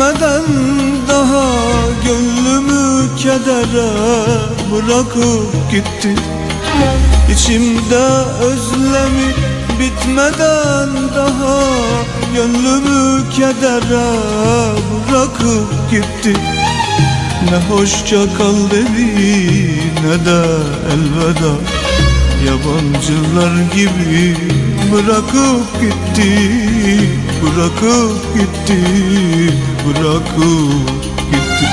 Bitmeden daha Gönlümü kedere bırakıp gitti. İçimde özlemi bitmeden daha Gönlümü kedere bırakıp gitti. Ne hoşça kal dedi ne de elveda. Yabancılar gibi bırakıp gitti Bırakıp gitti Bırakıp gitti.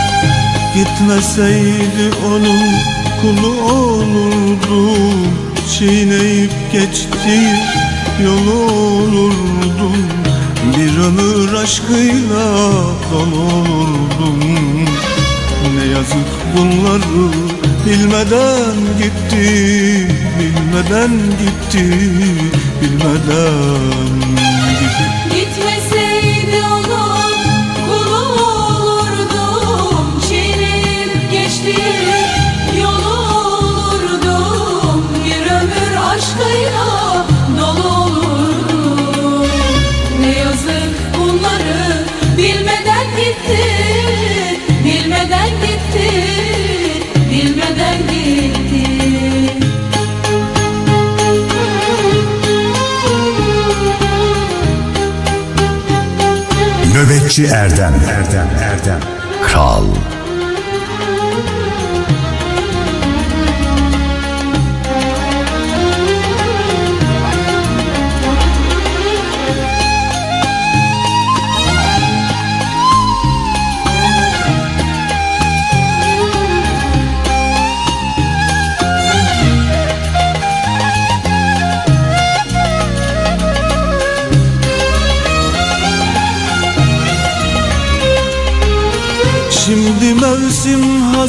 Gitmeseydi onun kulu olurdum Çiğneyip geçti yolu olurdum Bir ömür aşkıyla dolu olurdum. Ne yazık bunları bilmeden gitti Bilmeden gitti Bilmeden Nöbetçi Erdem Erdem Erdem Kral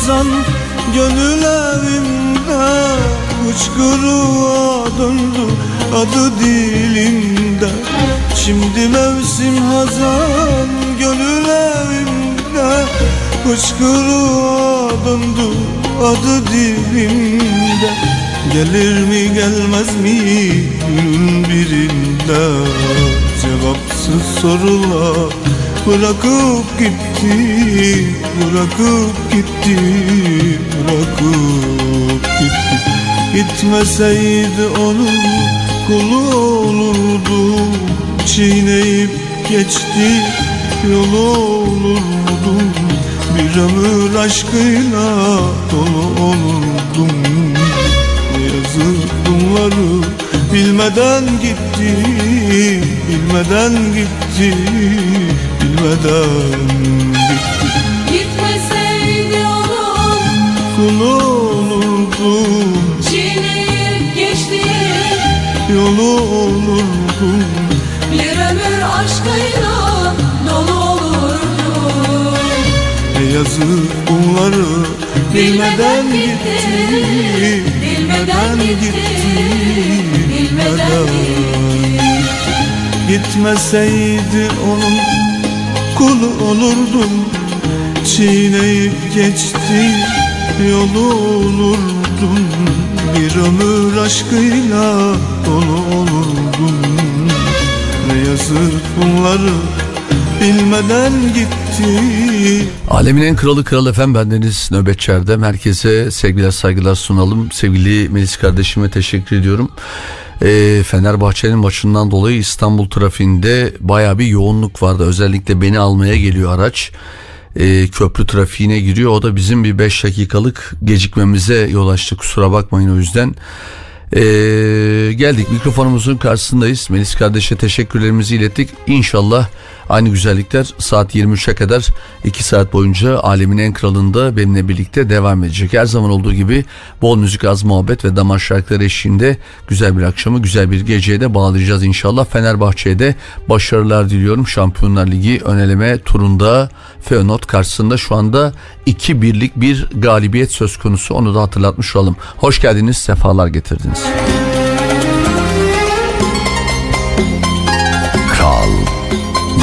hazan gönül evimde Uçkuruğa döndü adı dilimde. Şimdi mevsim hazan gönül evimde Uçkuruğa döndü adı dilimde. Gelir mi gelmez mi günün birinde? Cevapsız sorular Bırakıp gitti, bırakıp gitti, bırakıp gitti. Gitmeseydi onun kulu olurdum Çiğneyip geçti yolu olurdum Bir ömür aşkıyla dolu olurdum. Yazık bunları bilmeden gitti, bilmeden gitti bilmeden gitti Gitmeseydi onun Kulu olurdum çiğneyip geçti. Yolu olurdum Bir ömür aşkıyla dolu olurdu. Ne yazık bunları bilmeden gitti. Bilmeden gitti. Bilmeden Gitmeseydi onun kulu olurdum. Çiğneyip geçti yolu olurdum. Bir ömür aşkıyla dolu olurdum. Ne yazık bunları bilmeden gitti. Alemin en kralı kral efem bendeniz nöbetçerde merkeze sevgiler saygılar sunalım. Sevgili Melis kardeşime teşekkür ediyorum. Ee, Fenerbahçe'nin maçından dolayı İstanbul trafiğinde baya bir yoğunluk vardı. Özellikle beni almaya geliyor araç. Ee, köprü trafiğine giriyor. O da bizim bir 5 dakikalık gecikmemize yol açtı. Kusura bakmayın o yüzden. Ee, geldik mikrofonumuzun karşısındayız. Melis kardeşe teşekkürlerimizi ilettik. İnşallah aynı güzellikler saat 23'e kadar 2 saat boyunca alemin en kralında benimle birlikte devam edecek. Her zaman olduğu gibi bol müzik, az muhabbet ve damar şarkıları eşliğinde güzel bir akşamı, güzel bir geceye de bağlayacağız inşallah. Fenerbahçe'ye de başarılar diliyorum. Şampiyonlar Ligi öneleme turunda Feyenoord karşısında şu anda 2 birlik bir galibiyet söz konusu. Onu da hatırlatmış olalım. Hoş geldiniz, sefalar getirdiniz. Kral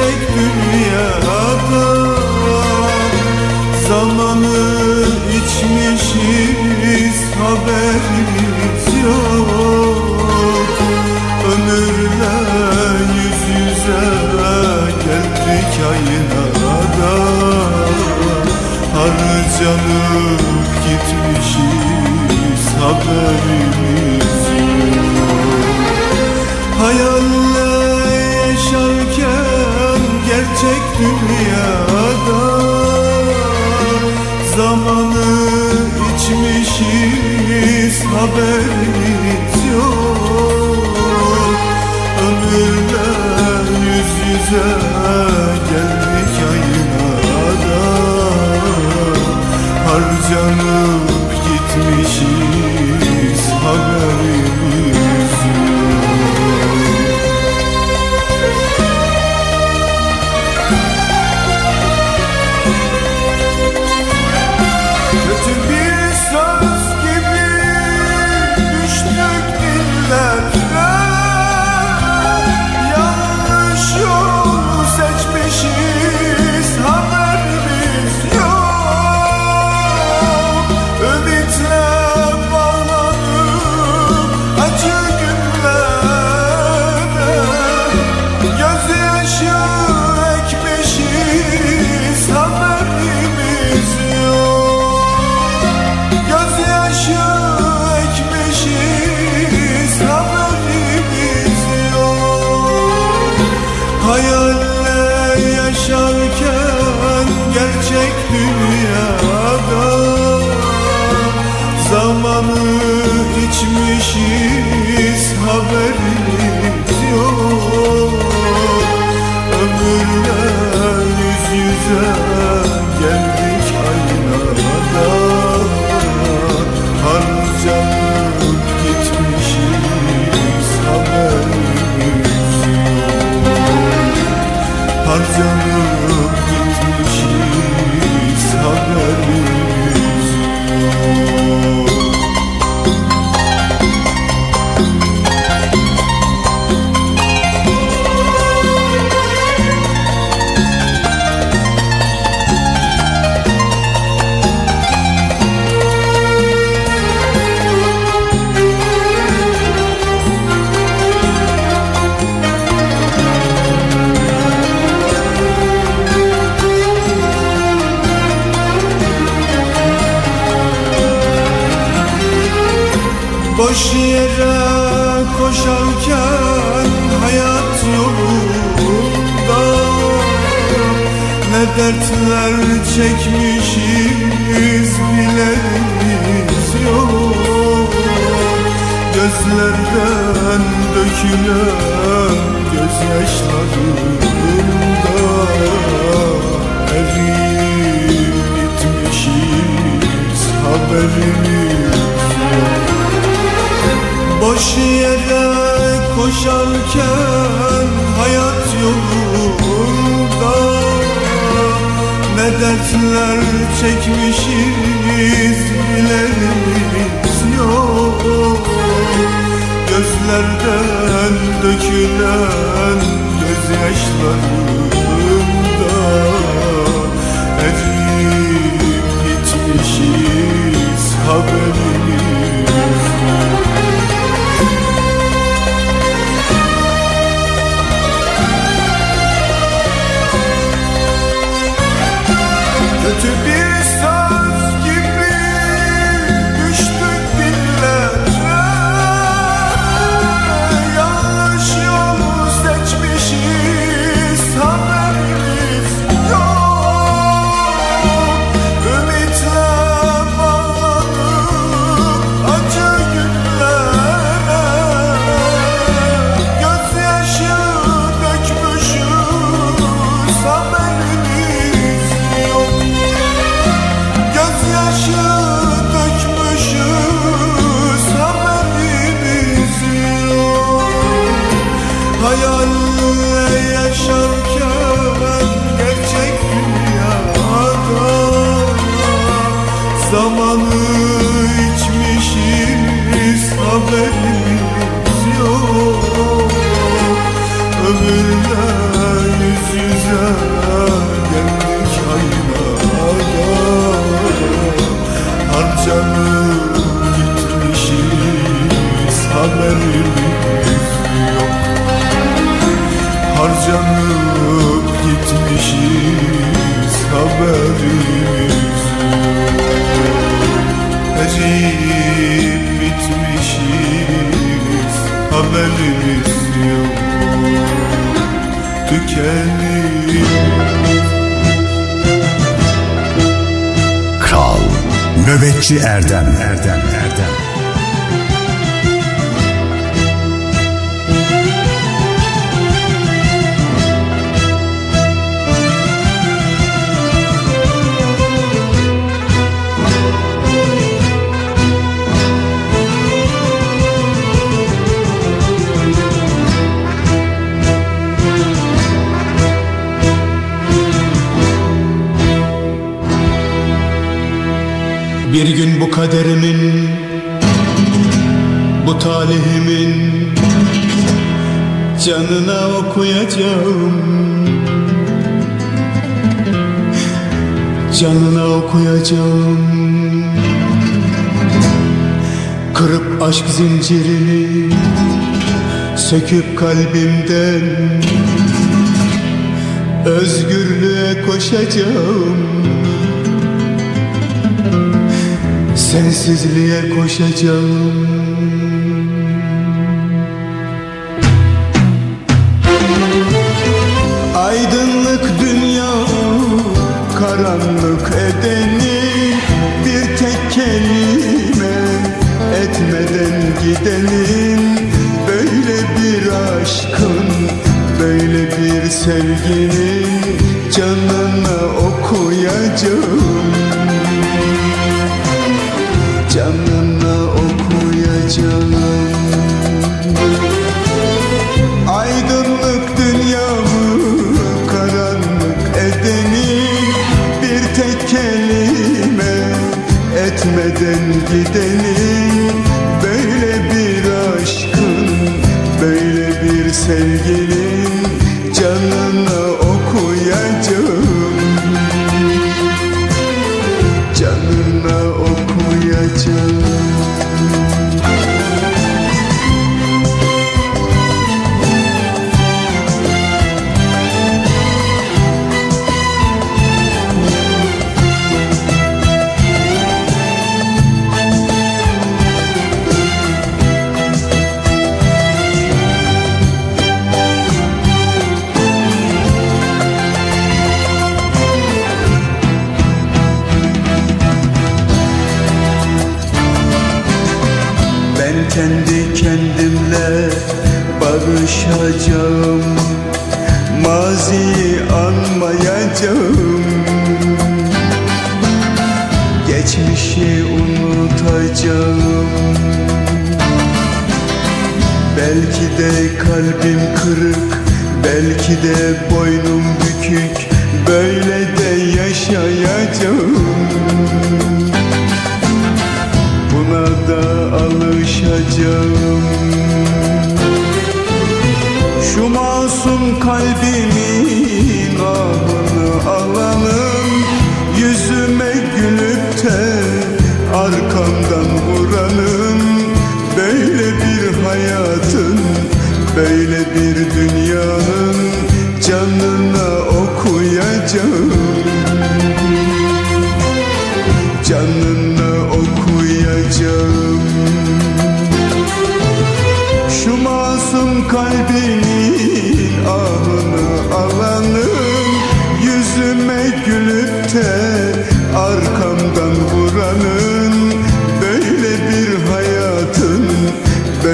gerçek dünyada Zamanı içmişiz haberimiz yok. Ömürle yüz yüze geldik aynada Harcanıp gitmişiz haberimiz gerçek dünyada. Zamanı içmişiz haberimiz yok. Ömürle yüz yüze geldik aynada Harcanır Geçmişiz haberi kaderimin Bu talihimin Canına okuyacağım. Canına okuyacağım. Kırıp aşk zincirini Söküp kalbimden Özgürlüğe koşacağım Sensizliğe koşacağım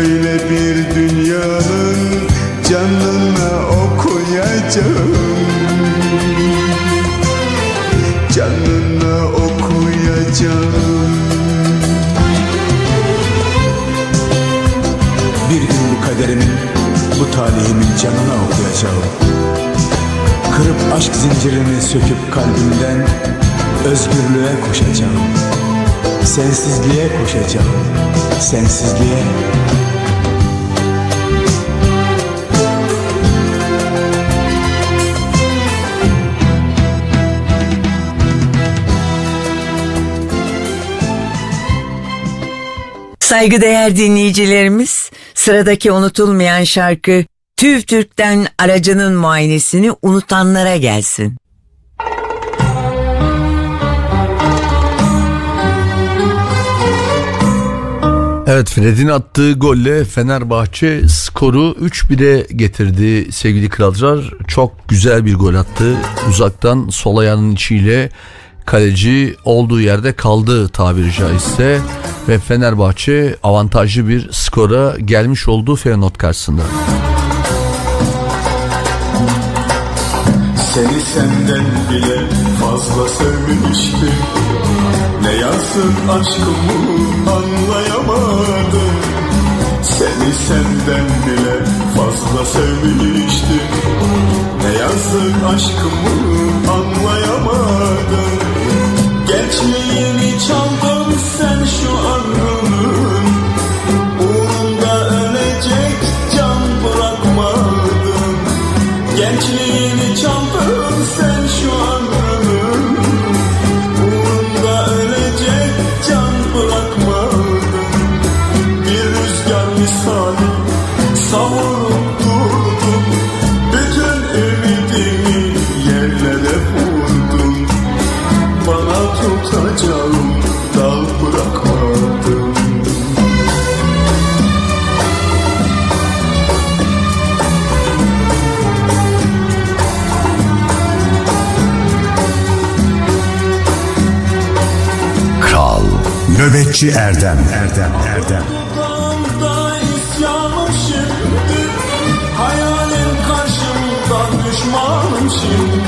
böyle bir dünyanın Canına okuyacağım Canına okuyacağım Bir gün bu kaderimin, bu talihimin canına okuyacağım. Kırıp aşk zincirini söküp kalbimden özgürlüğe koşacağım. Sensizliğe koşacağım, sensizliğe. Saygıdeğer dinleyicilerimiz, sıradaki unutulmayan şarkı TÜV TÜRK'ten aracının muayenesini unutanlara gelsin. Evet Fred'in attığı golle Fenerbahçe skoru 3-1'e getirdi sevgili kralcılar. Çok güzel bir gol attı. Uzaktan sol ayağının içiyle kaleci olduğu yerde kaldı tabiri caizse ve Fenerbahçe avantajlı bir skora gelmiş olduğu Feyenoord karşısında. Seni senden bile fazla sevmiştim. Ne yazın aşkımı anlayamadım. Seni senden bile fazla sevmiştim. Ne yazın aşkımı anlayamadım. Gençliğini çaldın sen şu ömrümün Uğrunda ölecek can bırakmadın. Gençliğini Nöbetçi Erdem. Erdem Erdem. Hayalim karşımda düşmanım şimdi.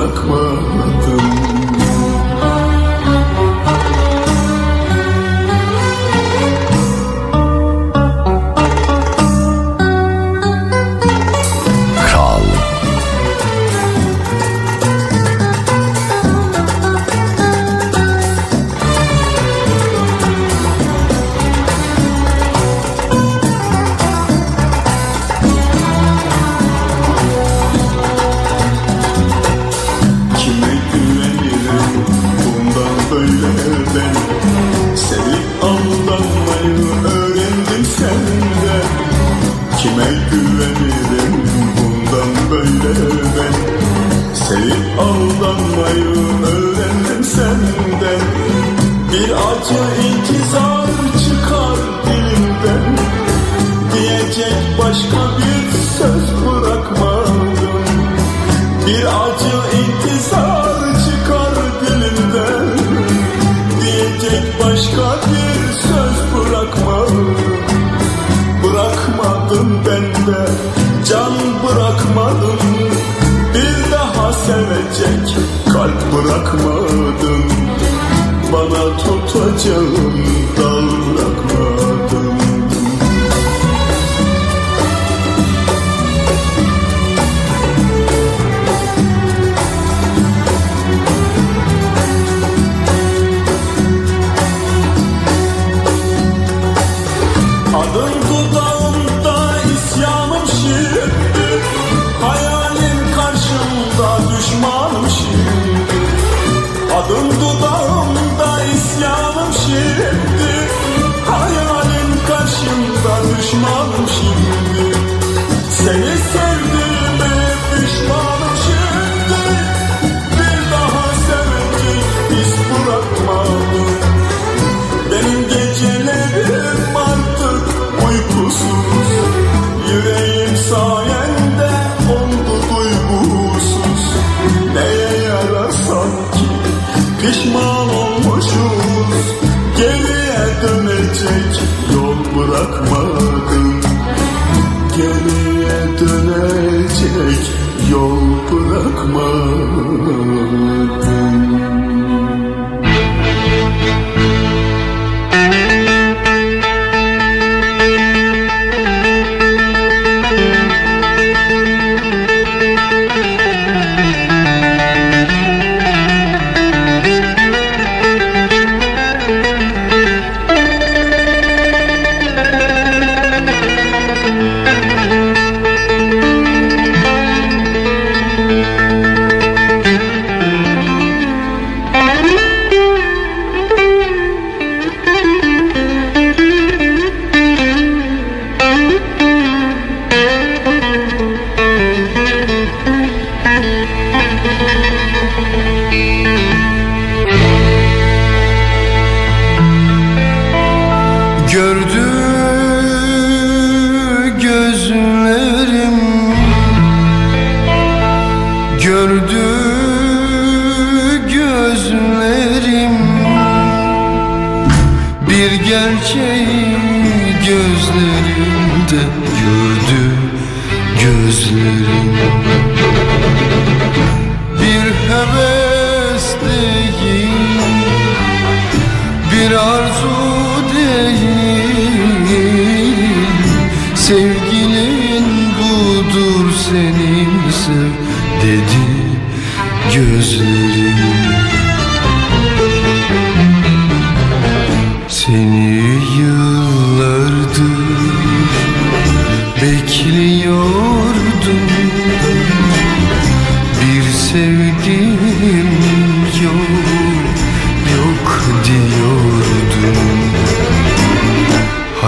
bırakmadım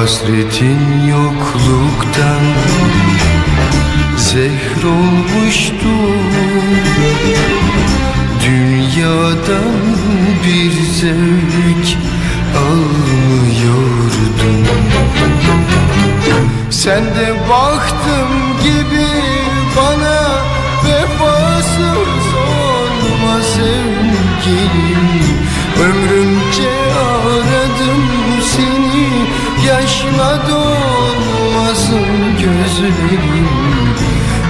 Hasretin yokluktan zehr olmuştu. Dünyadan bir zevk almıyordum Sen de baktım gibi bana vefasız olma sevgilim. Ömrümce yaşla dolmasın gözlerim.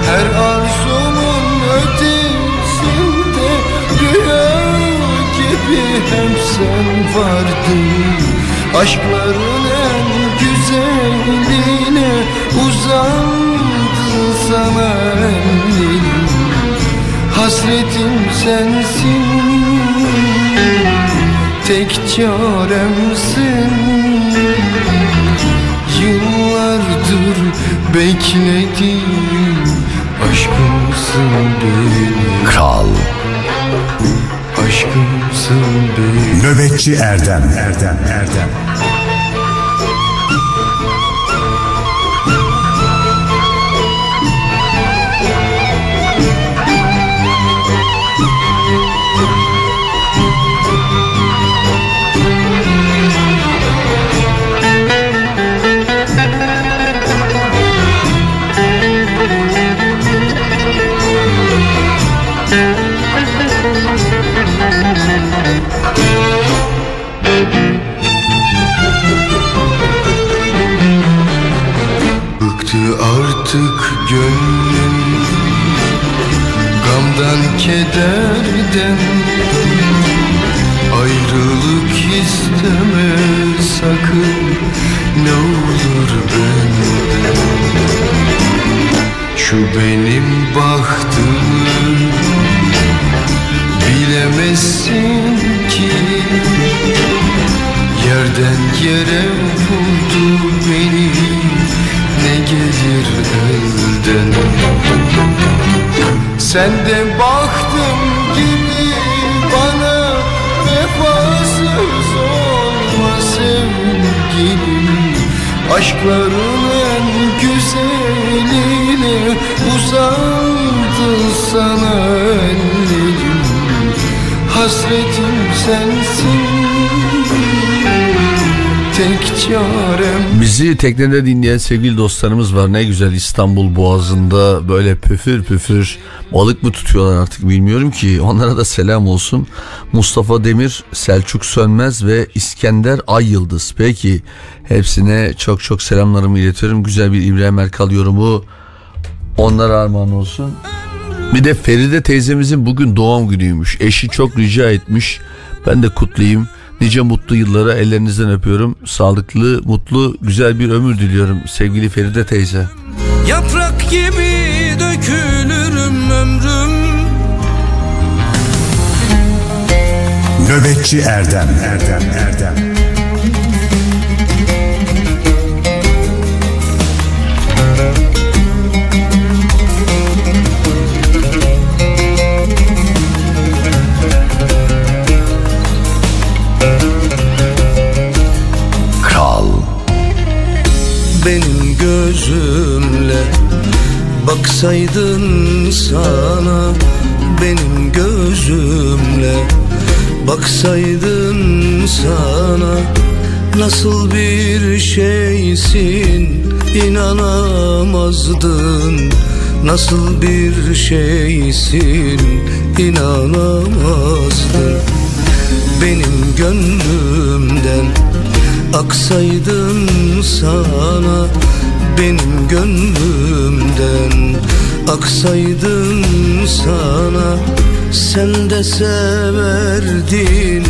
Her arzumun ötesinde rüya gibi hep sen vardın. Aşkların en güzeline uzandı sana ellerim. Hasretim sensin. Tek çaremsin Yıllardır beklediğim Aşkımsın benim Kral. Aşkımsın benim Nöbetçi Erdem. Erdem Erdem Gamdan kederden Ayrılık isteme sakın Ne olur benden. Şu benim bahtımı Bilemezsin ki Yerden yere vurdu beni Ne gelir elden Sen de baktım gibi bana Vefasız olma sevgilim. Aşkların en güzeline Uzandı sana ellerim. Hasretim sensin. Tek çarem. Bizi teknede dinleyen sevgili dostlarımız var. Ne güzel İstanbul Boğazı'nda böyle püfür püfür balık mı tutuyorlar artık bilmiyorum ki. Onlara da selam olsun. Mustafa Demir, Selçuk Sönmez ve İskender Ay Yıldız. Peki hepsine çok çok selamlarımı iletiyorum. Güzel bir İbrahim Erkal yorumu onlara armağan olsun. Bir de Feride teyzemizin bugün doğum günüymüş. Eşi çok rica etmiş. Ben de kutlayayım. Nice mutlu yıllara ellerinizden öpüyorum. Sağlıklı, mutlu, güzel bir ömür diliyorum sevgili Feride teyze. Yaprak gibi dökülürüm ömrüm. Nöbetçi Erdem. Erdem Erdem Baksaydın sana Benim gözümle Baksaydın sana Nasıl bir şeysin inanamazdın. Nasıl bir şeysin inanamazdın. Benim gönlümden Aksaydın sana benim gönlümden Aksaydın sana. Sen de severdin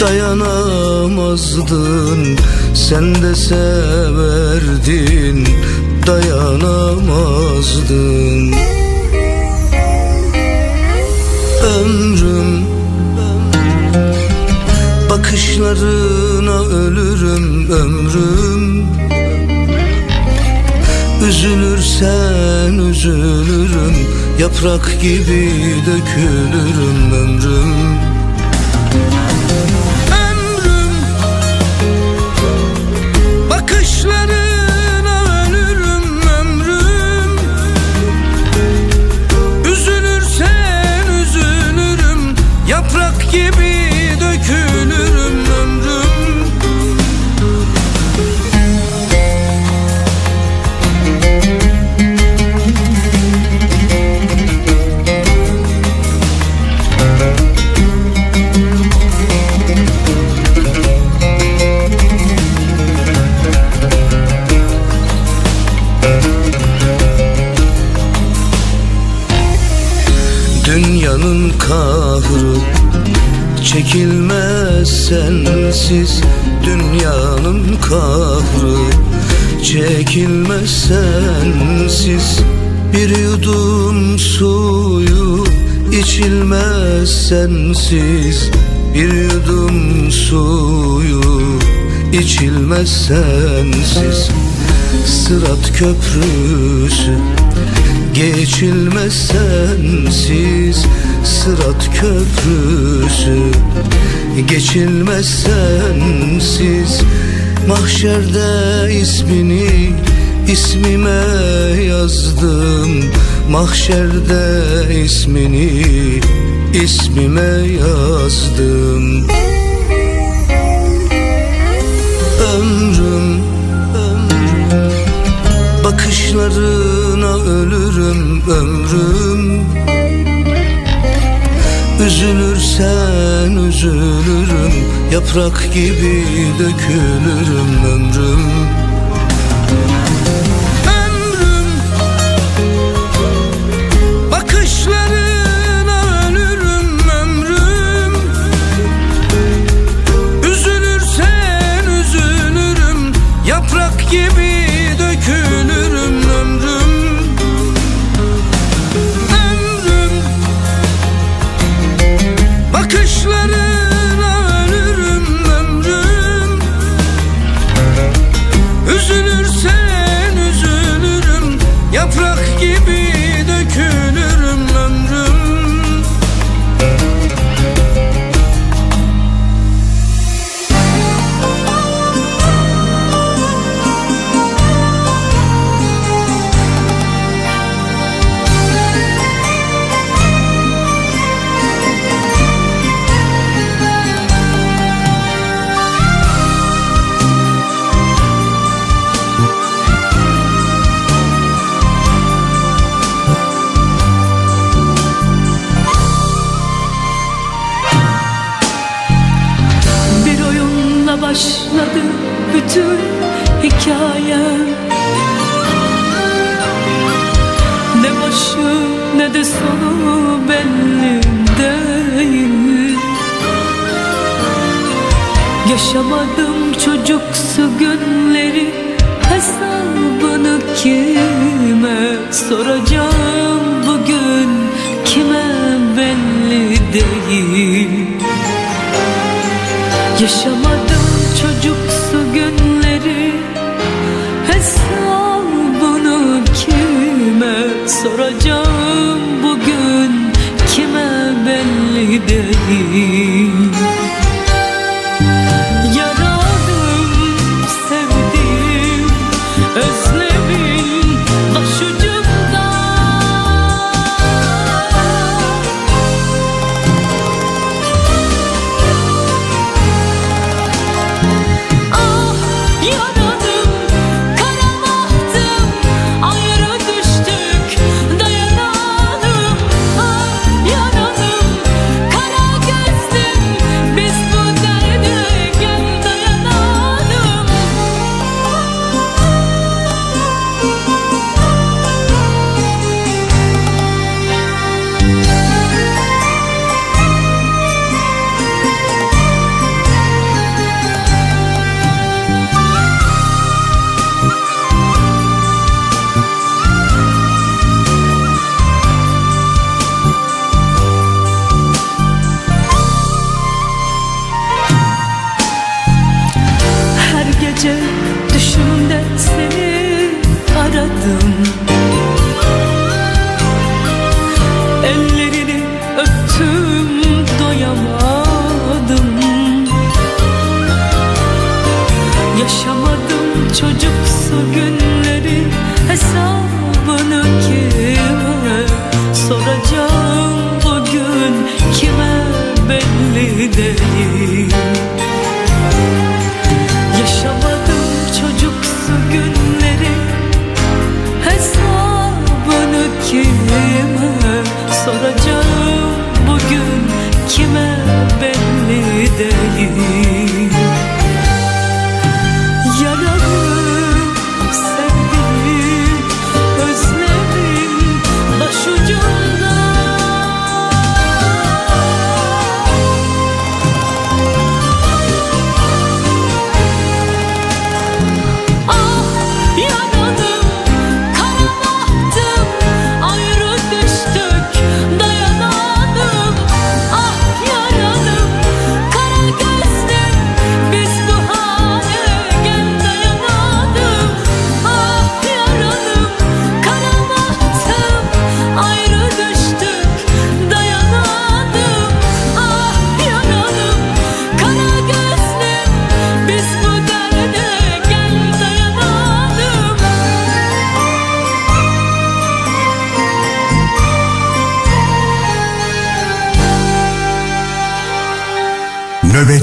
Dayanamazdın. Sen de severdin Dayanamazdın. Ömrüm Bakışlarına ölürüm ömrüm Üzülürsen üzülürüm Yaprak gibi dökülürüm ömrüm çekilmez sensiz Dünyanın kahrı. Çekilmez sensiz Bir yudum suyu içilmez sensiz Bir yudum suyu içilmez sensiz Sırat köprüsü Geçilmez sensiz Sırat köprüsü Geçilmez sensiz. Mahşerde ismini ismime yazdım. Mahşerde ismini ismime yazdım. Ömrüm Bakışlarına ölürüm ömrüm Üzülürsen üzülürüm Yaprak gibi dökülürüm ömrüm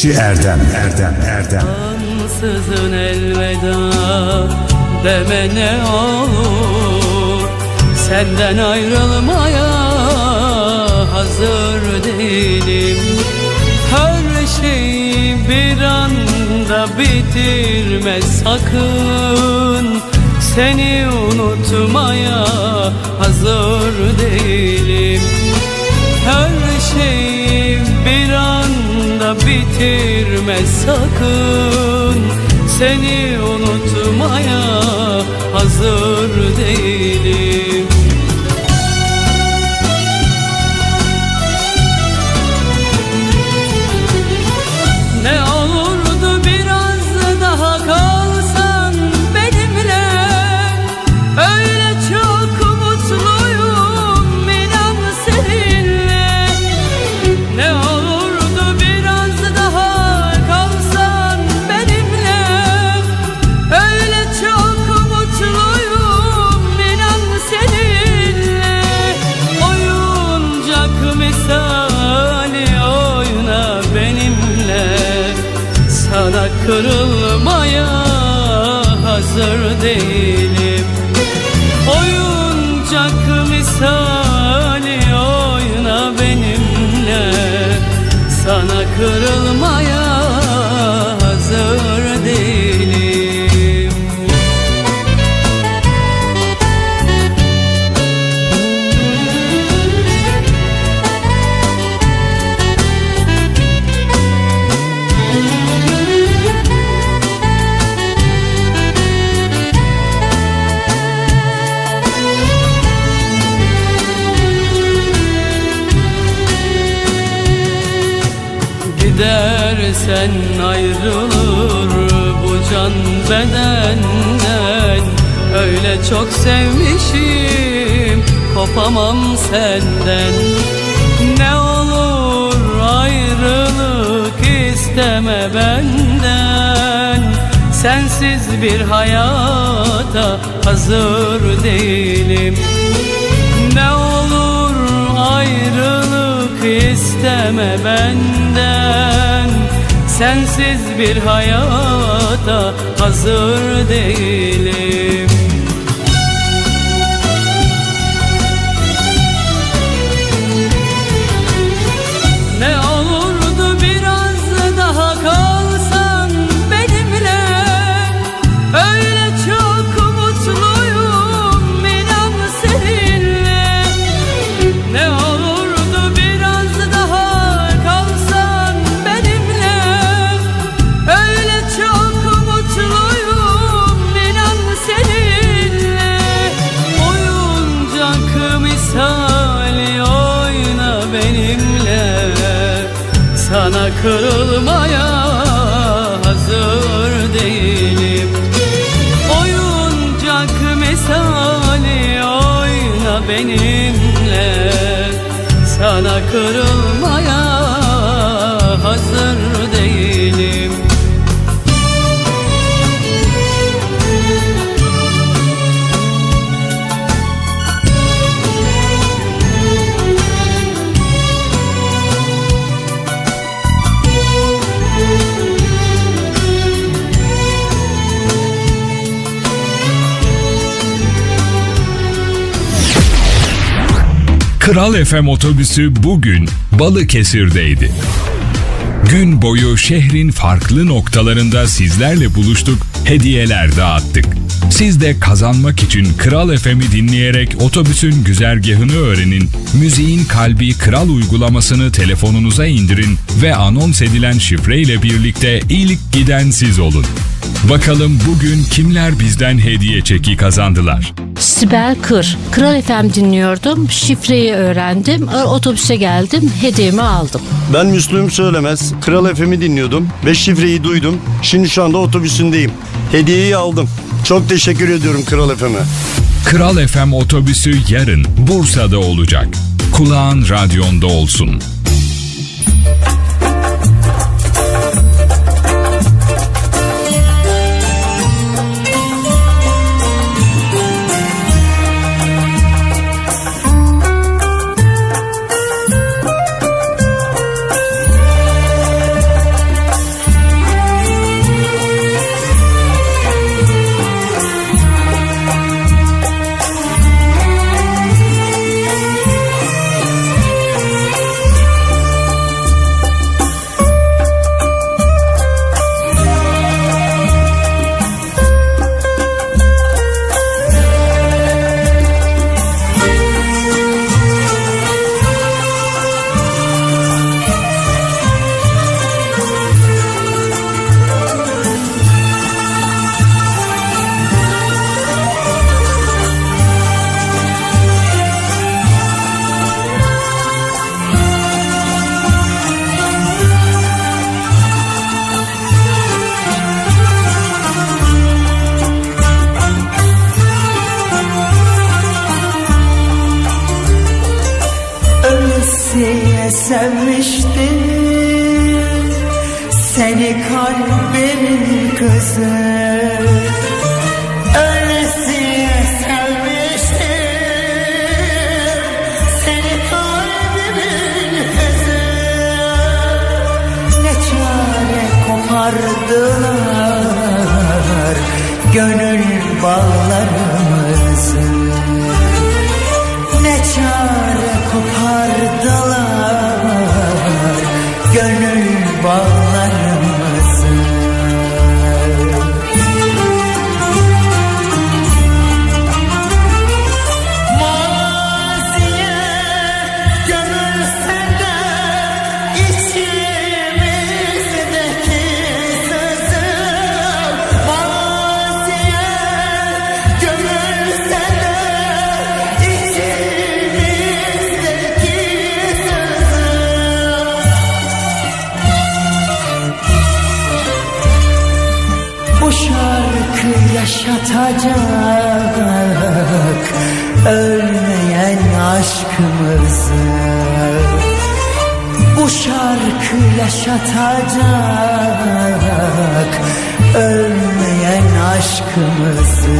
Nöbetçi Erdem. Erdem Erdem. Ansızın elveda deme ne olur. Senden ayrılmaya hazır değilim. Her şeyi bir anda bitirme sakın. seni unutmaya hazır. kırılır. bedenden. Öyle çok sevmişim kopamam senden. Ne olur ayrılık isteme benden. Sensiz bir hayata hazır değilim. Ne olur ayrılık isteme benden. Sensiz bir hayata hazır değilim. Kral FM otobüsü bugün Balıkesir'deydi. Gün boyu şehrin farklı noktalarında sizlerle buluştuk, hediyeler dağıttık. Siz de kazanmak için Kral FM'i dinleyerek otobüsün güzergahını öğrenin, müziğin kalbi Kral uygulamasını telefonunuza indirin ve anons edilen şifreyle birlikte ilk giden siz olun. Bakalım bugün kimler bizden hediye çeki kazandılar? Sibel Kır. Kral FM dinliyordum. Şifreyi öğrendim. Otobüse geldim. Hediyemi aldım. Ben Müslüm Söylemez. Kral FM'i dinliyordum ve şifreyi duydum. Şimdi şu anda otobüsündeyim. Hediyeyi aldım. Çok teşekkür ediyorum Kral FM'e. Kral FM otobüsü yarın Bursa'da olacak. Kulağın radyonda olsun. Sevmiştim. Seni kalbimin kızı. Ölesiye sevmiştim. Seni kalbimin kızı. Ne çare kopardılar Gönül bağlarımızı. Ne çare kopardılar Gönül bağlarımızı yaşatacak ölmeyen aşkımızı Bu şarkı yaşatacak ölmeyen aşkımızı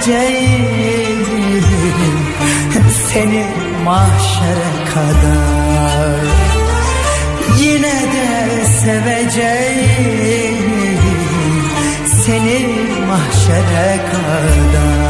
seveceğim Seni mahşere kadar. Yine de seveceğim Seni mahşere kadar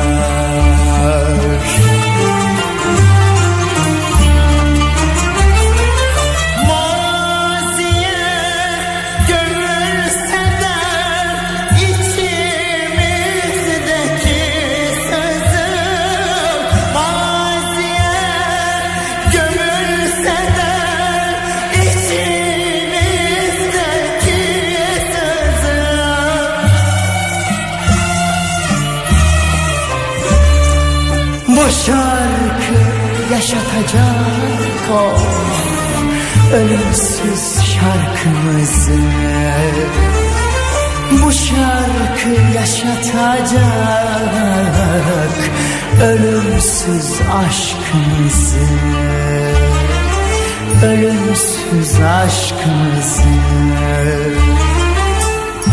ölümsüz şarkımızı Bu şarkı yaşatacak. Ölümsüz aşkımızı Ölümsüz aşkımızı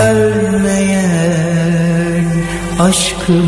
Ölmeyen aşkımızı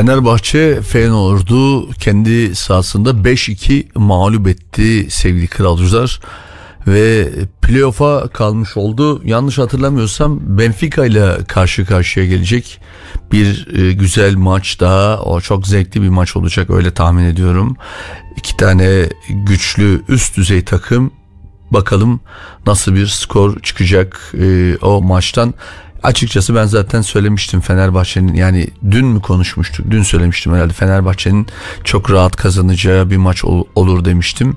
Fenerbahçe Feyenoord'u kendi sahasında 5-2 mağlup etti sevgili kralcılar ve playoff'a kalmış oldu. Yanlış hatırlamıyorsam Benfica ile karşı karşıya gelecek bir e, güzel maç daha. O çok zevkli bir maç olacak öyle tahmin ediyorum. İki tane güçlü üst düzey takım Bakalım nasıl bir skor çıkacak e, o maçtan. Açıkçası ben zaten söylemiştim Fenerbahçe'nin yani dün mü konuşmuştuk? Dün söylemiştim herhalde Fenerbahçe'nin çok rahat kazanacağı bir maç ol- olur demiştim.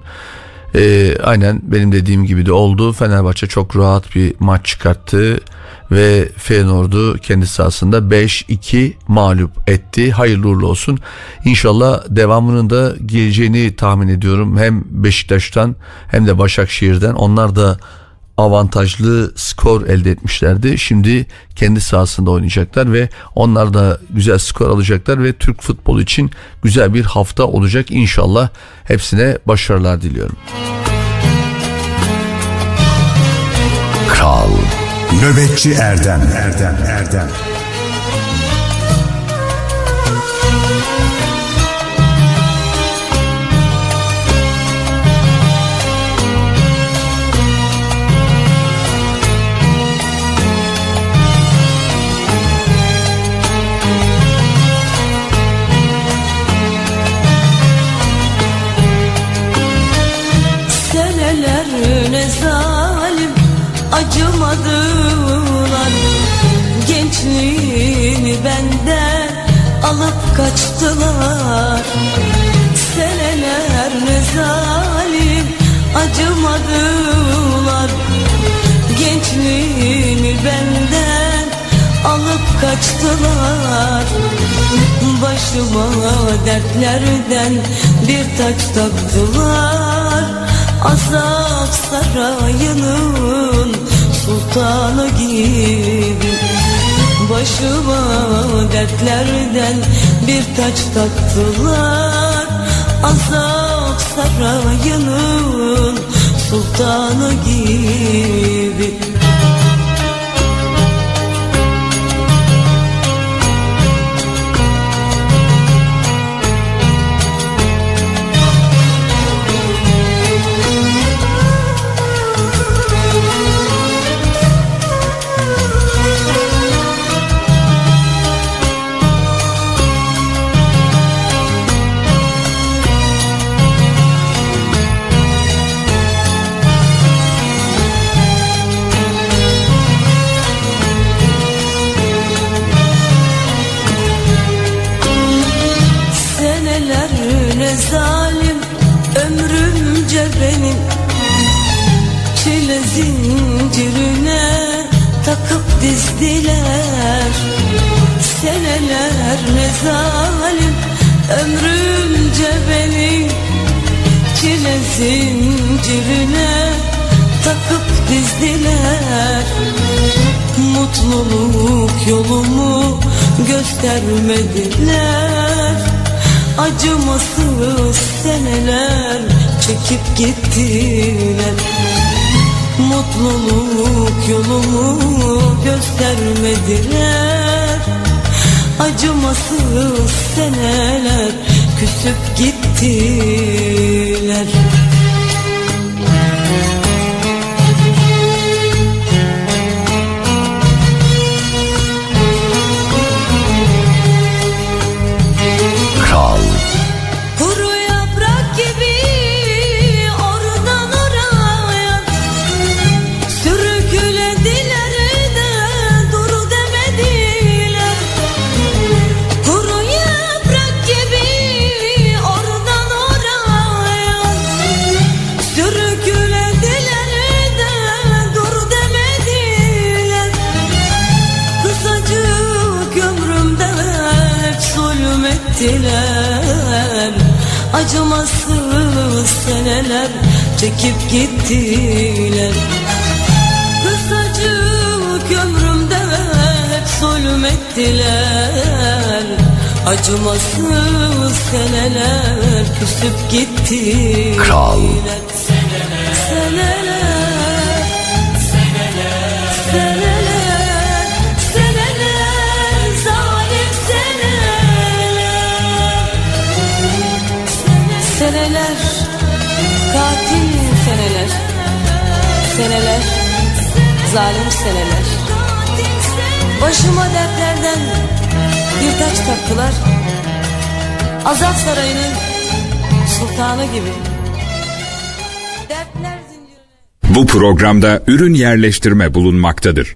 E, aynen benim dediğim gibi de oldu. Fenerbahçe çok rahat bir maç çıkarttı ve Feyenoord'u kendi sahasında 5-2 mağlup etti. Hayırlı uğurlu olsun. İnşallah devamının da geleceğini tahmin ediyorum. Hem Beşiktaş'tan hem de Başakşehir'den. Onlar da avantajlı skor elde etmişlerdi. Şimdi kendi sahasında oynayacaklar ve onlar da güzel skor alacaklar ve Türk futbolu için güzel bir hafta olacak inşallah. Hepsine başarılar diliyorum. Kral Nöbetçi Erdem Erdem Erdem kaçtılar. Seneler ne zalim acımadılar. Gençliğimi benden alıp kaçtılar. Başıma dertlerden bir taç taktılar. Azap sarayının sultanı gibi. Başıma dertlerden bir taç taktılar Azap sarayının sultanı gibi Çile zincirine takıp dizdiler. Mutluluk yolumu göstermediler. Acımasız seneler çekip gittiler. Mutluluk yolumu göstermediler. Acımasız seneler küsüp gittiler Kral seneler çekip gittiler Kısacık ömrümde hep zulmettiler Acımasız seneler küsüp gittiler Kral. Seneler Zalim seneler. Başıma dertlerden bir taç taktılar. Azap sarayının sultanı gibi. Bu programda ürün yerleştirme bulunmaktadır.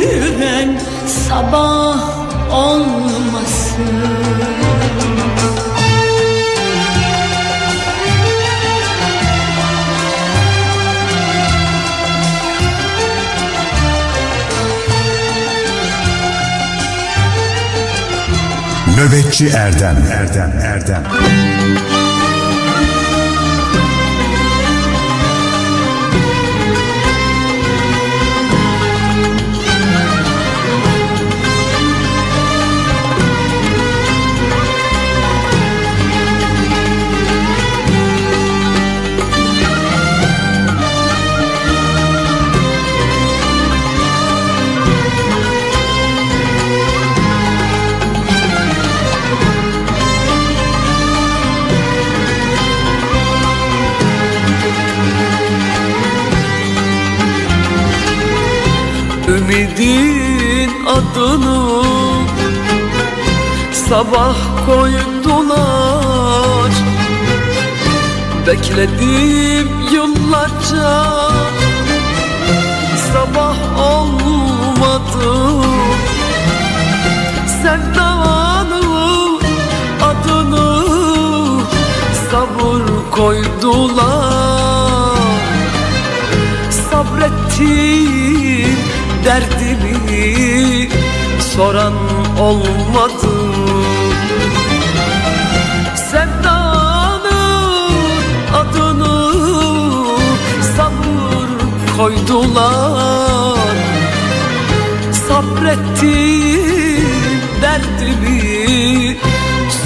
güven sabah olmasın. Nöbetçi Erdem Erdem Erdem. Ümidin adını sabah koydular. Bekledim yıllarca sabah olmadı. Sevdanın adını sabır koydular. Sabrettim derdimi soran olmadı. Sevdanın adını sabır koydular. Sabrettim derdimi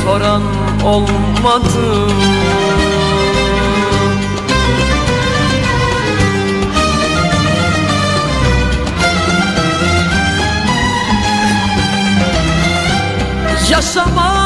soran olmadı Yaşamak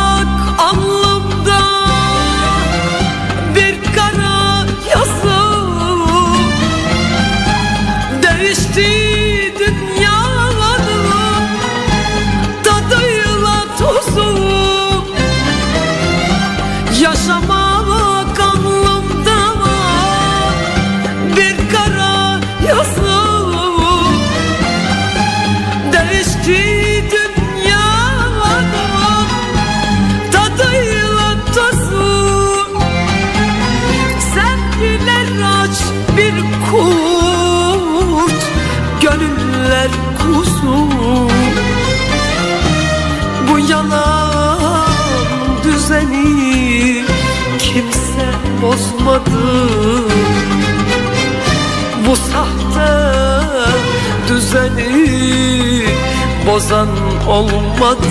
kimse bozmadı Bu sahte düzeni bozan olmadı.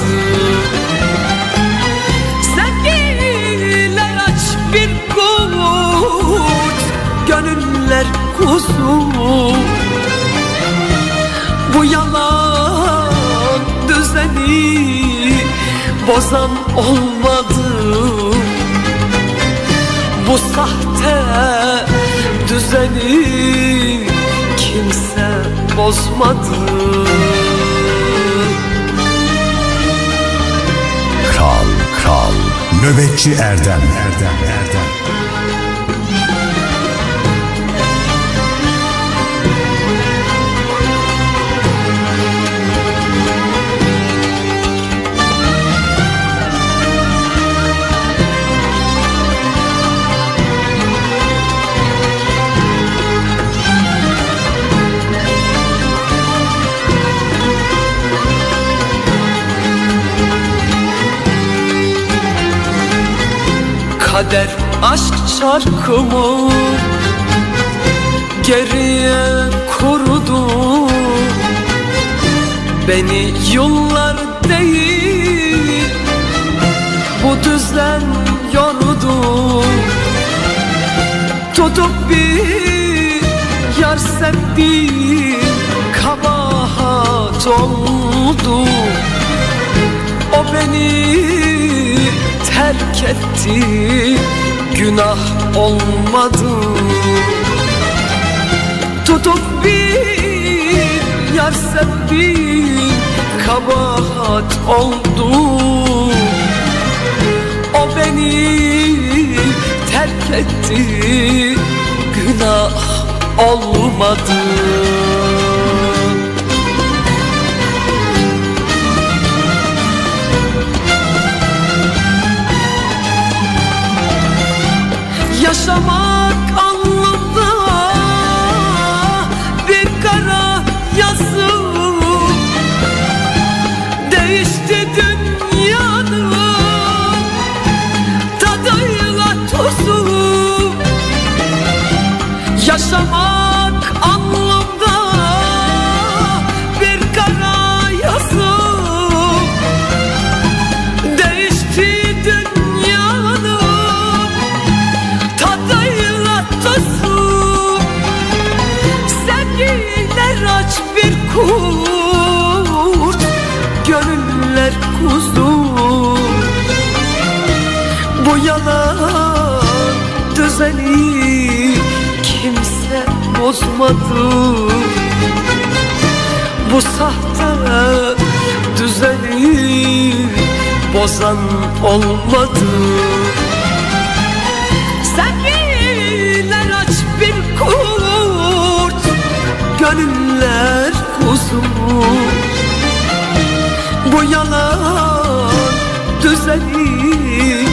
Sevgiler aç bir kurt Gönüller kuzu Bu yalan düzeni Bozan olmadı Bu sahte düzeni Kimse bozmadı. Kral Kral Nöbetçi Erdem. Erdem Erdem Kader aşk çarkımı geriye kurdu Beni yıllar değil bu düzen yordu Tutup bir yar sevdim kabahat oldu. O beni terk etti. Günah olmadı. Tutup bir yar sevdim kabahat oldu. O beni terk etti. Günah olmadı yaşamak anlamda bir kara yazı. Değişti dünyanın tadıyla tuzu Yaşamak düzeni kimse bozmadı. Bu sahte düzeni bozan olmadı. Sevgiler aç bir kurt Gönüller kuzu Bu yalan düzeni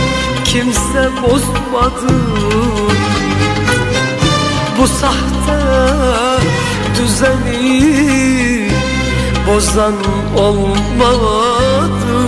kimse bozmadı. Bu sahte düzeni bozan olmadı.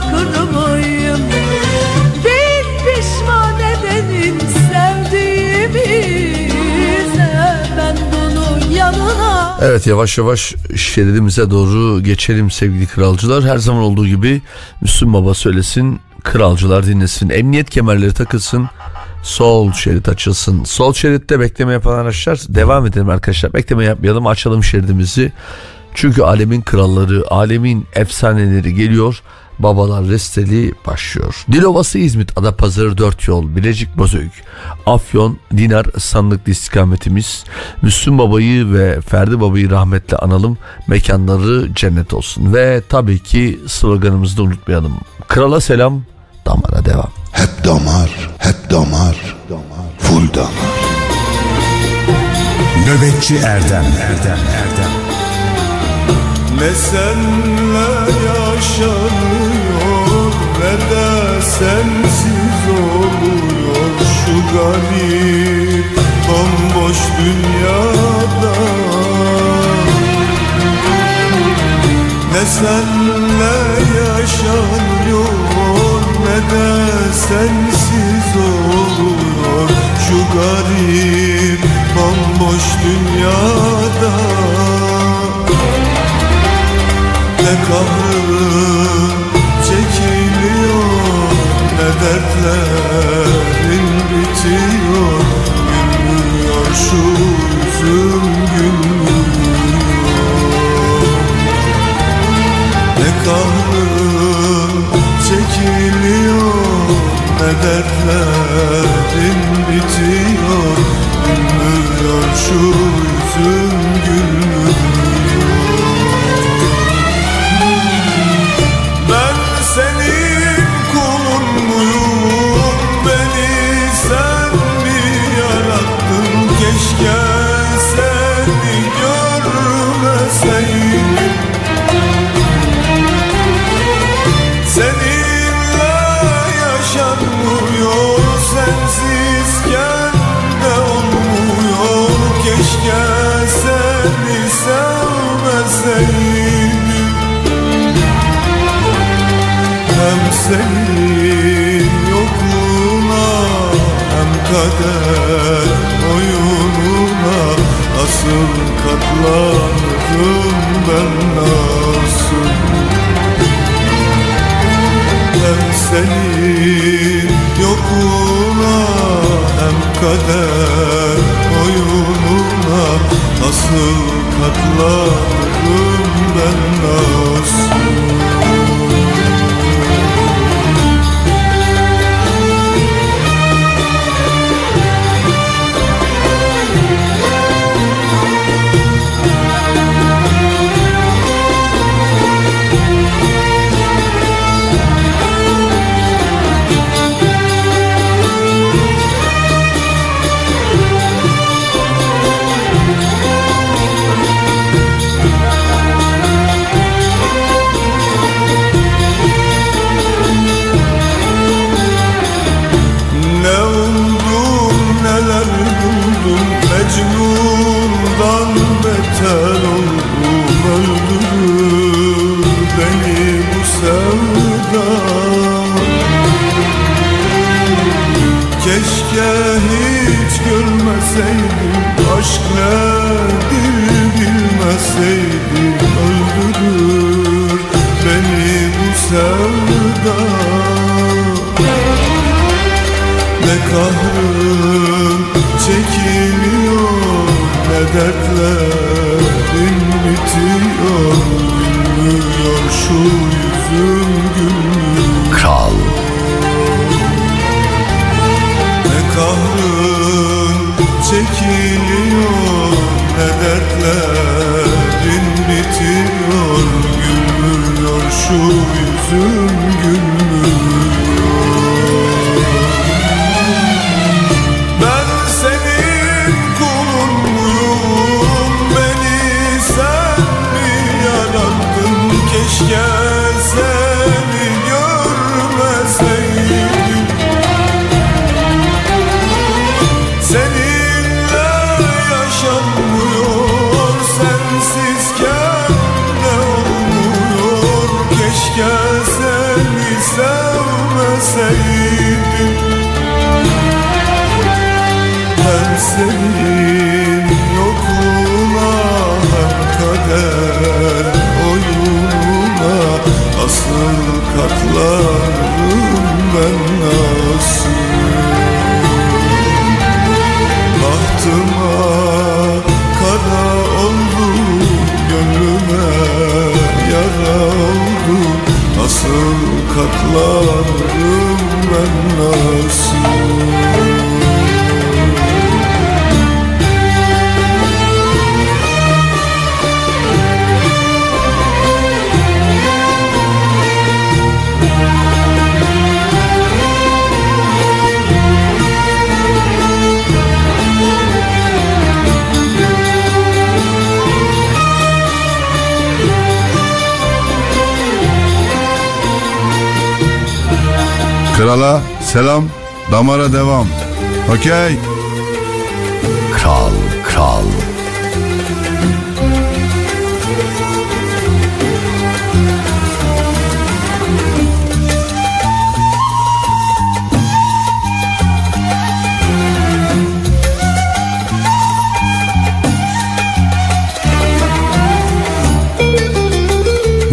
kırmayın Bir pişman edenin sevdiğimize Ben bunu yanına Evet yavaş yavaş şeridimize doğru geçelim sevgili kralcılar Her zaman olduğu gibi Müslüm Baba söylesin Kralcılar dinlesin Emniyet kemerleri takılsın Sol şerit açılsın. Sol şeritte bekleme yapan araçlar devam edelim arkadaşlar. Bekleme yapmayalım açalım şeridimizi. Çünkü alemin kralları, alemin efsaneleri geliyor. Babalar Resteli başlıyor. Dilovası İzmit, Adapazarı 4 yol, Bilecik Bozüyük, Afyon, Dinar sandıklı istikametimiz. Müslüm Baba'yı ve Ferdi Baba'yı rahmetle analım. Mekanları cennet olsun. Ve tabii ki sloganımızı da unutmayalım. Krala selam, damara devam. Hep damar, hep damar, full damar. Nöbetçi Erdem Erdem Erdem Ne senle yaşanıyor ne de sensiz oluyor şu garip bomboş dünyada? Ne senle yaşanıyor ne de sensiz oluyor şu garip bomboş dünyada? Ne kahrım dertlerin bitiyor Gülmüyor şu yüzüm gülmüyor. Ne kahrım çekiliyor ne dertlerin bitiyor Gülmüyor şu yüzüm gülmüyor kader oyununa Nasıl katlandım ben nasıl? Hem senin yokluğuna hem kader oyununa Nasıl katlanırım ben nasıl devam. Okey. Kral, kral.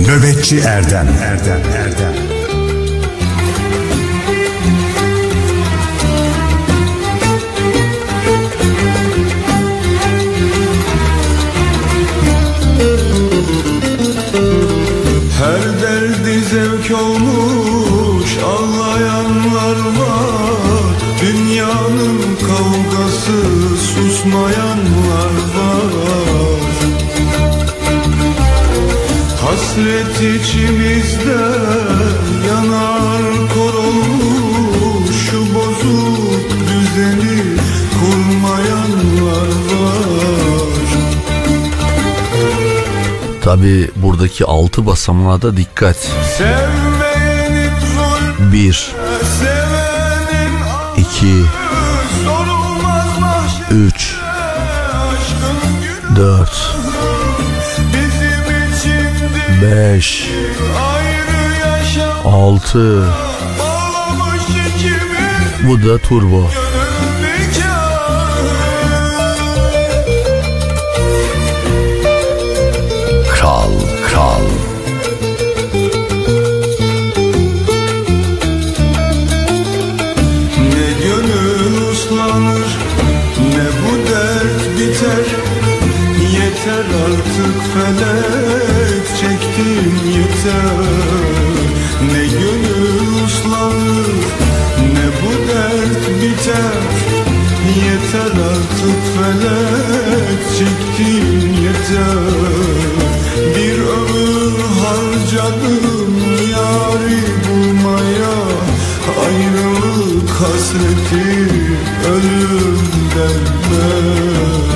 Nöbetçi Erdem, Erdem. Tabi buradaki altı basamağa da dikkat. Bir, iki, üç, dört, beş, altı. Bu da turbo. Kral, kral. Ne gönül uslanır ne bu dert biter. Yeter artık felek çektim yeter. Ne gönül uslanır ne bu dert biter. Yeter artık felek çektim yeter harcadım yari bulmaya. Ayrılık hasreti ölümden beter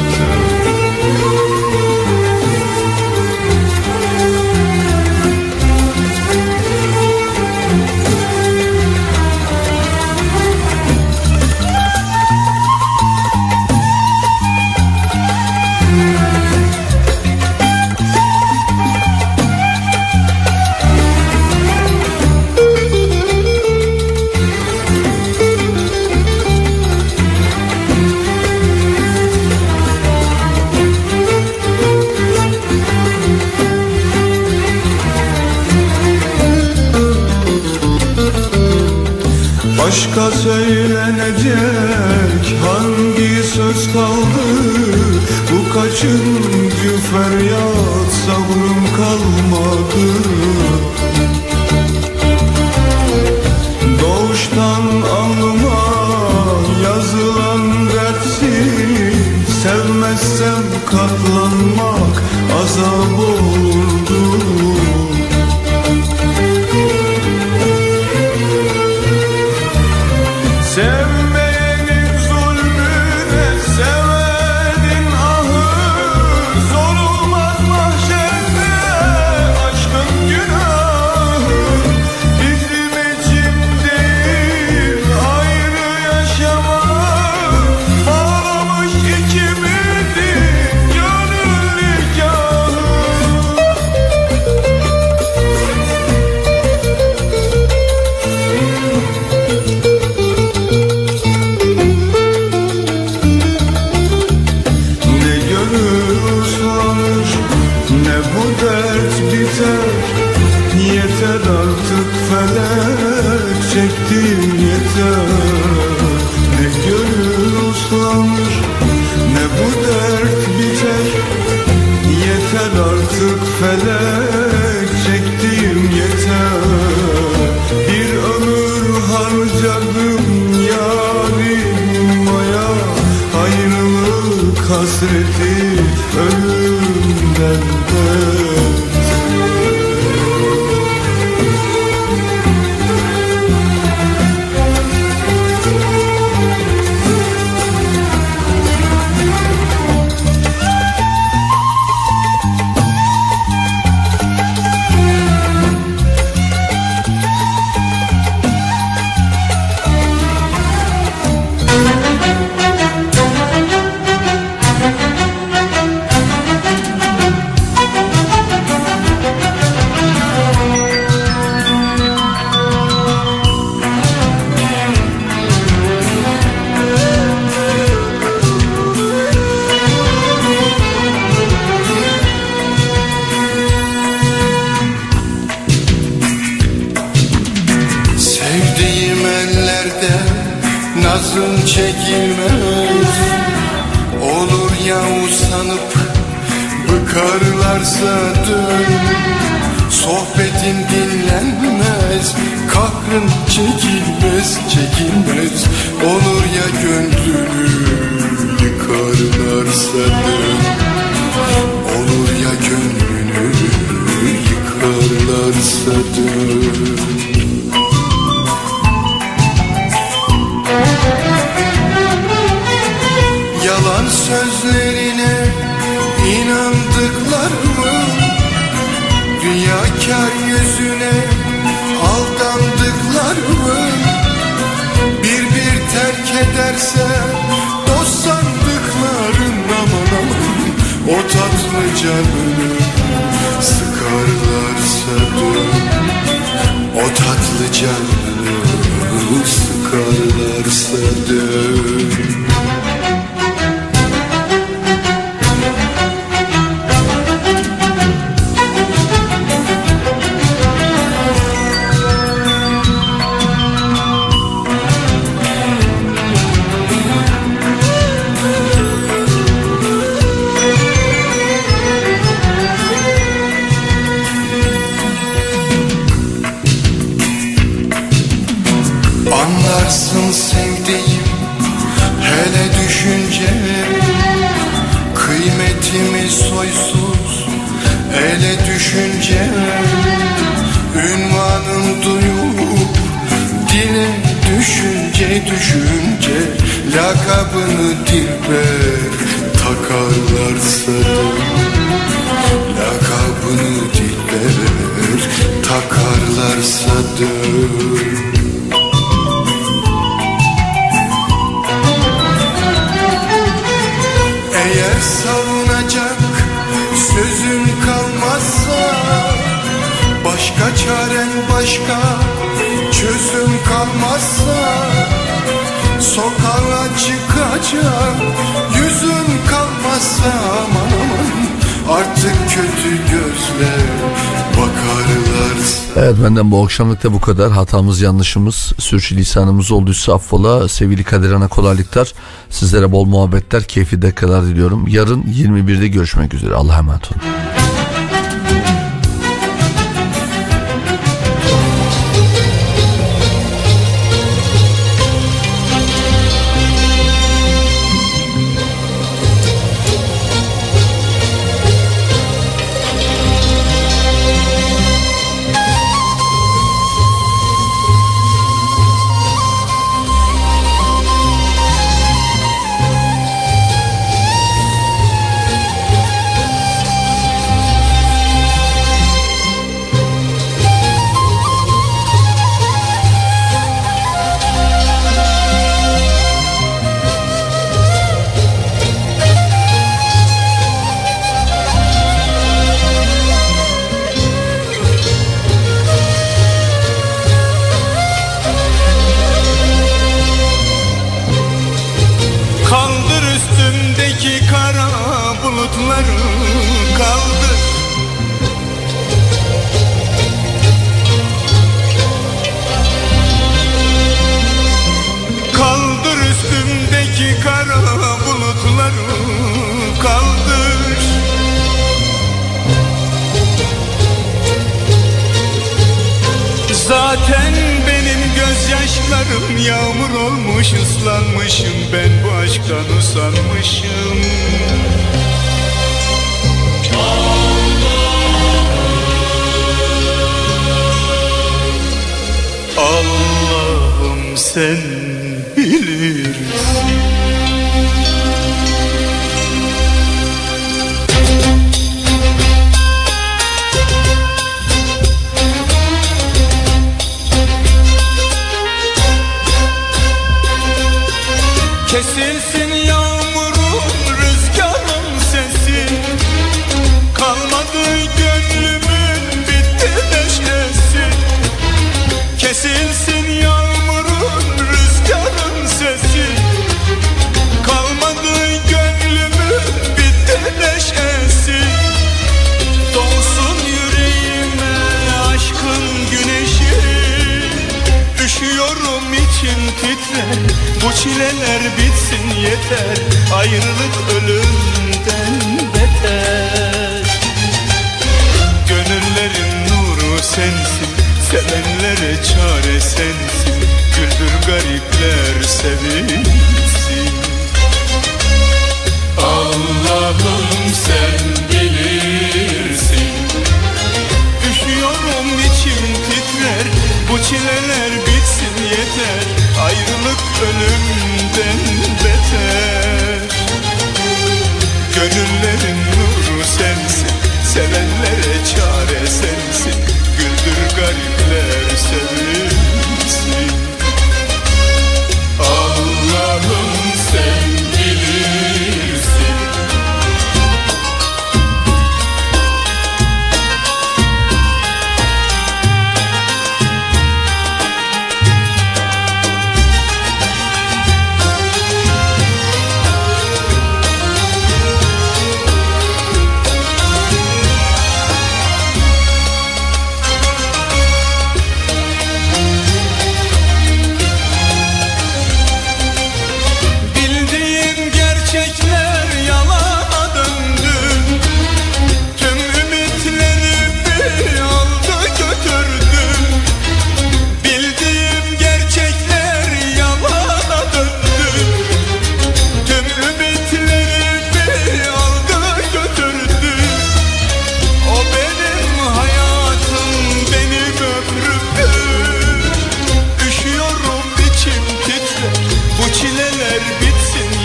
akşamlıkta bu kadar. Hatamız, yanlışımız, sürçülisanımız olduysa affola. Sevgili Kadir Ana kolaylıklar. Sizlere bol muhabbetler, keyifli dakikalar diliyorum. Yarın 21'de görüşmek üzere. Allah'a emanet olun.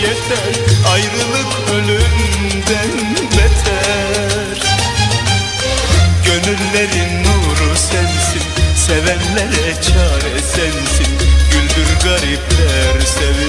yeter Ayrılık ölümden beter. Gönüllerin nuru sensin Sevenlere çare sensin. Güldür garipler sevin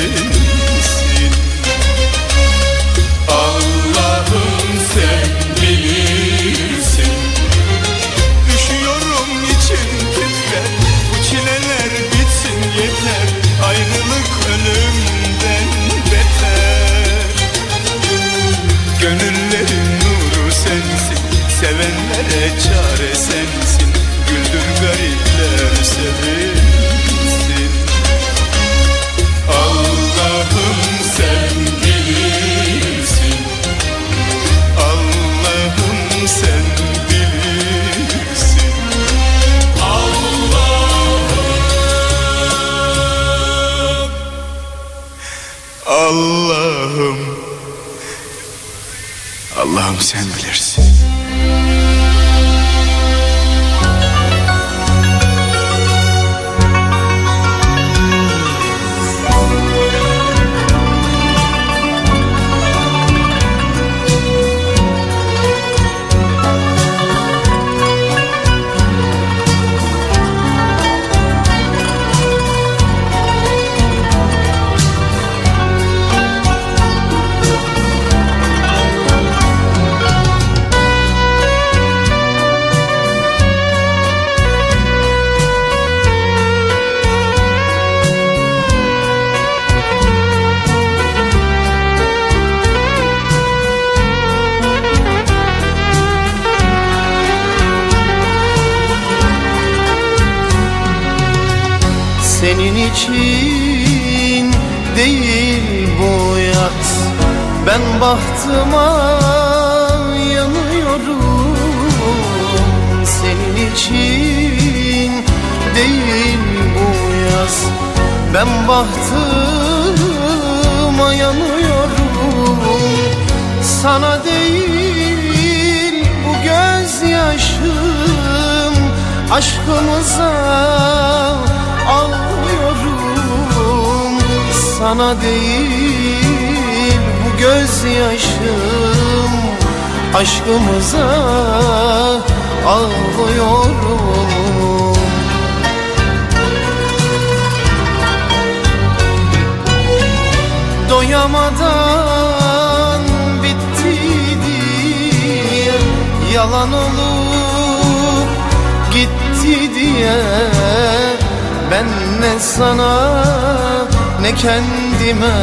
kendime.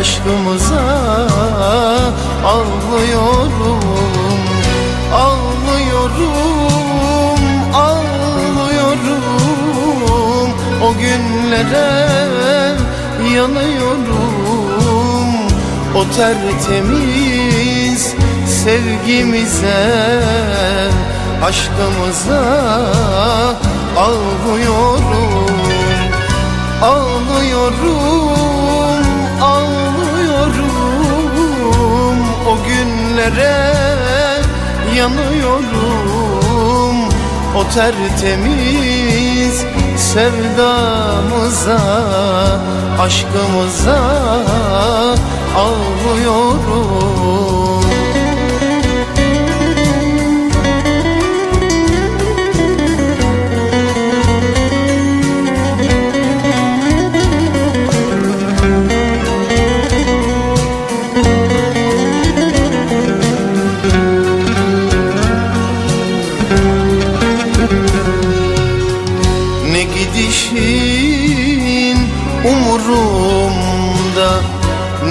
Aşkımıza ağlıyorum Ağlıyorum, ağlıyorum. O günlere yanıyorum. O tertemiz sevgimize Aşkımıza ağlıyorum. Ağlıyorum, ağlıyorum. O günlere yanıyorum. O tertemiz sevdamıza Aşkımıza ağlıyorum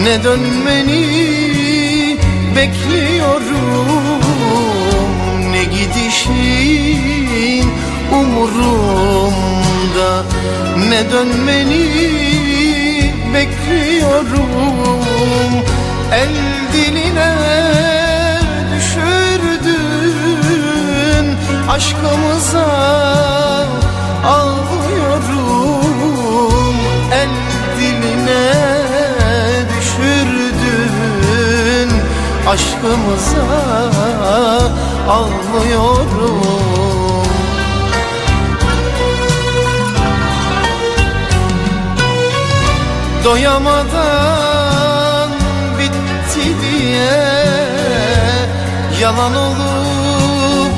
Ne dönmeni bekliyorum. Ne gidişin umurumda? Ne dönmeni bekliyorum. El diline düşürdün. Aşkımıza ağlıyorum El diline aşkımıza ağlıyorum Doyamadan bitti diye Yalan olup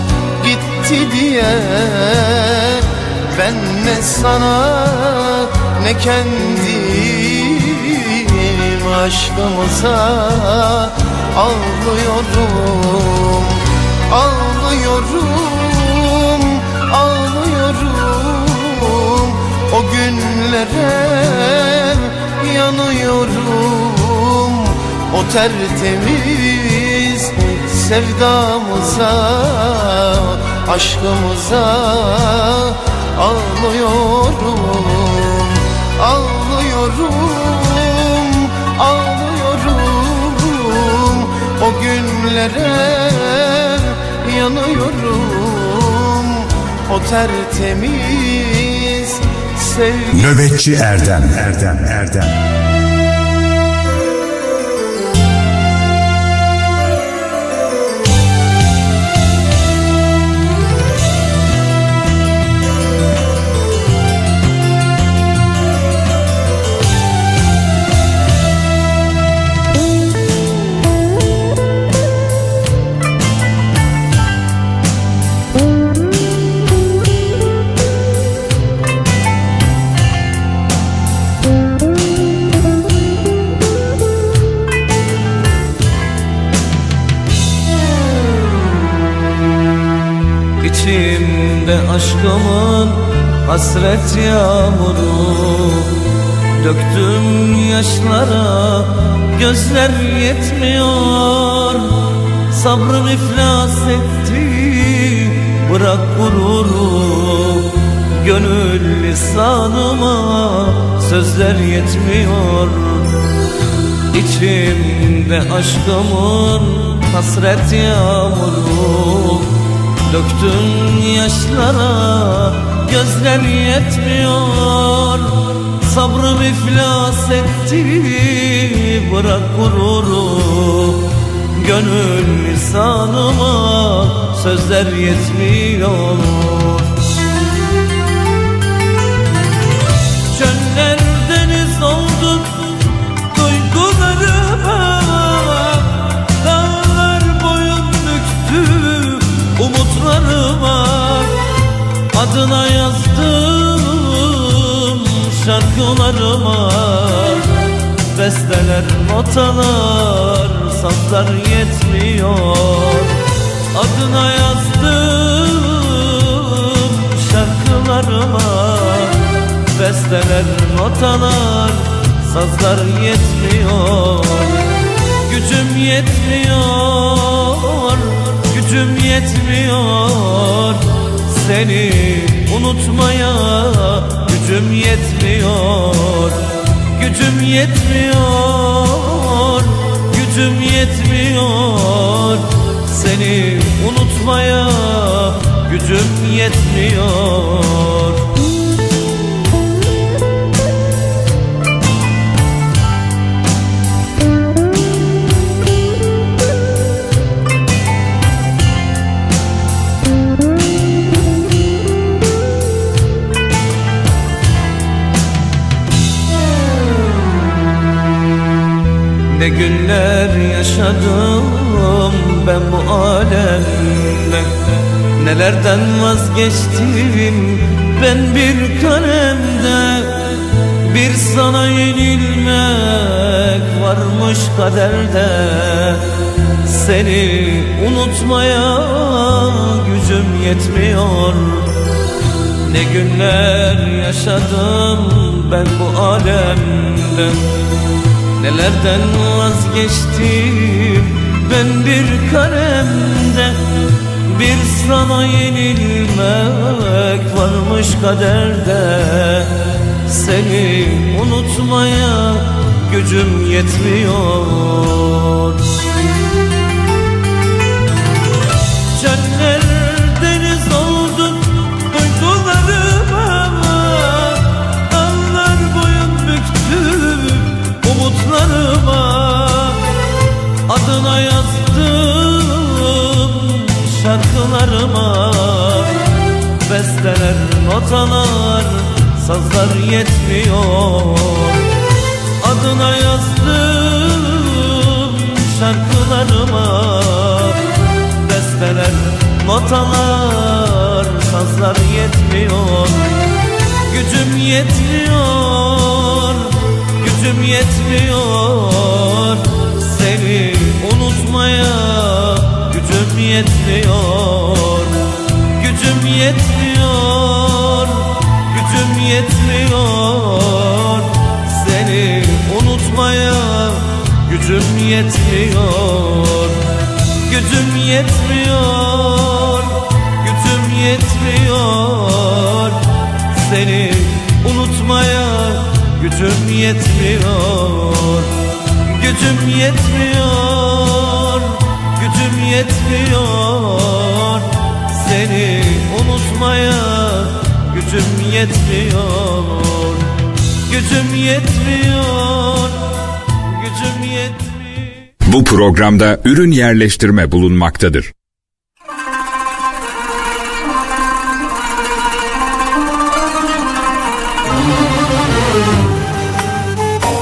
gitti diye Ben ne sana ne kendim aşkımıza Ağlıyorum, ağlıyorum, ağlıyorum. O günlere yanıyorum. O tertemiz sevdamıza Aşkımıza ağlıyorum Ağlıyorum, günlere yanıyorum. O tertemiz sevgi. Nöbetçi Erdem. Erdem Erdem İçimde aşkımın hasret yağmuru. Döktüm yaşlara gözler yetmiyor. Sabrım iflas etti bırak gururu Gönül lisanıma sözler yetmiyor. İçimde aşkımın hasret yağmuru Döktüm yaşlara gözler yetmiyor. Sabrım iflas etti bırak gururu. Gönül lisanıma sözler yetmiyor notalar, sazlar yetmiyor. Adına yazdım şarkılarıma. Besteler, notalar, sazlar yetmiyor. Gücüm yetmiyor, gücüm yetmiyor. Seni unutmaya gücüm yetmiyor Gücüm yetmiyor Gücüm yetmiyor. Seni unutmaya gücüm yetmiyor günler yaşadım ben bu alemde. Nelerden vazgeçtim ben bir kalemde? Bir sana yenilmek varmış kaderde. Seni unutmaya gücüm yetmiyor. Ne günler yaşadım ben bu alemde Nelerden vazgeçtim ben bir kalemde Bir sana yenilmek varmış kaderde. Seni unutmaya gücüm yetmiyor Adına yazdım şarkılarıma. Besteler, notalar, sazlar yetmiyor. Adına yazdım şarkılarıma. Besteler, notalar, sazlar yetmiyor. Gücüm yetmiyor gücüm yetmiyor unutmaya gücüm yetmiyor Gücüm yetmiyor Gücüm yetmiyor. Seni unutmaya gücüm yetmiyor Gücüm yetmiyor Gücüm yetmiyor. Seni unutmaya gücüm yetmiyor Gücüm yetmiyor Yetmiyor. Seni unutmaya gücüm yetmiyor. Gücüm yetmiyor Gücüm yetmiyor. Bu programda ürün yerleştirme bulunmaktadır.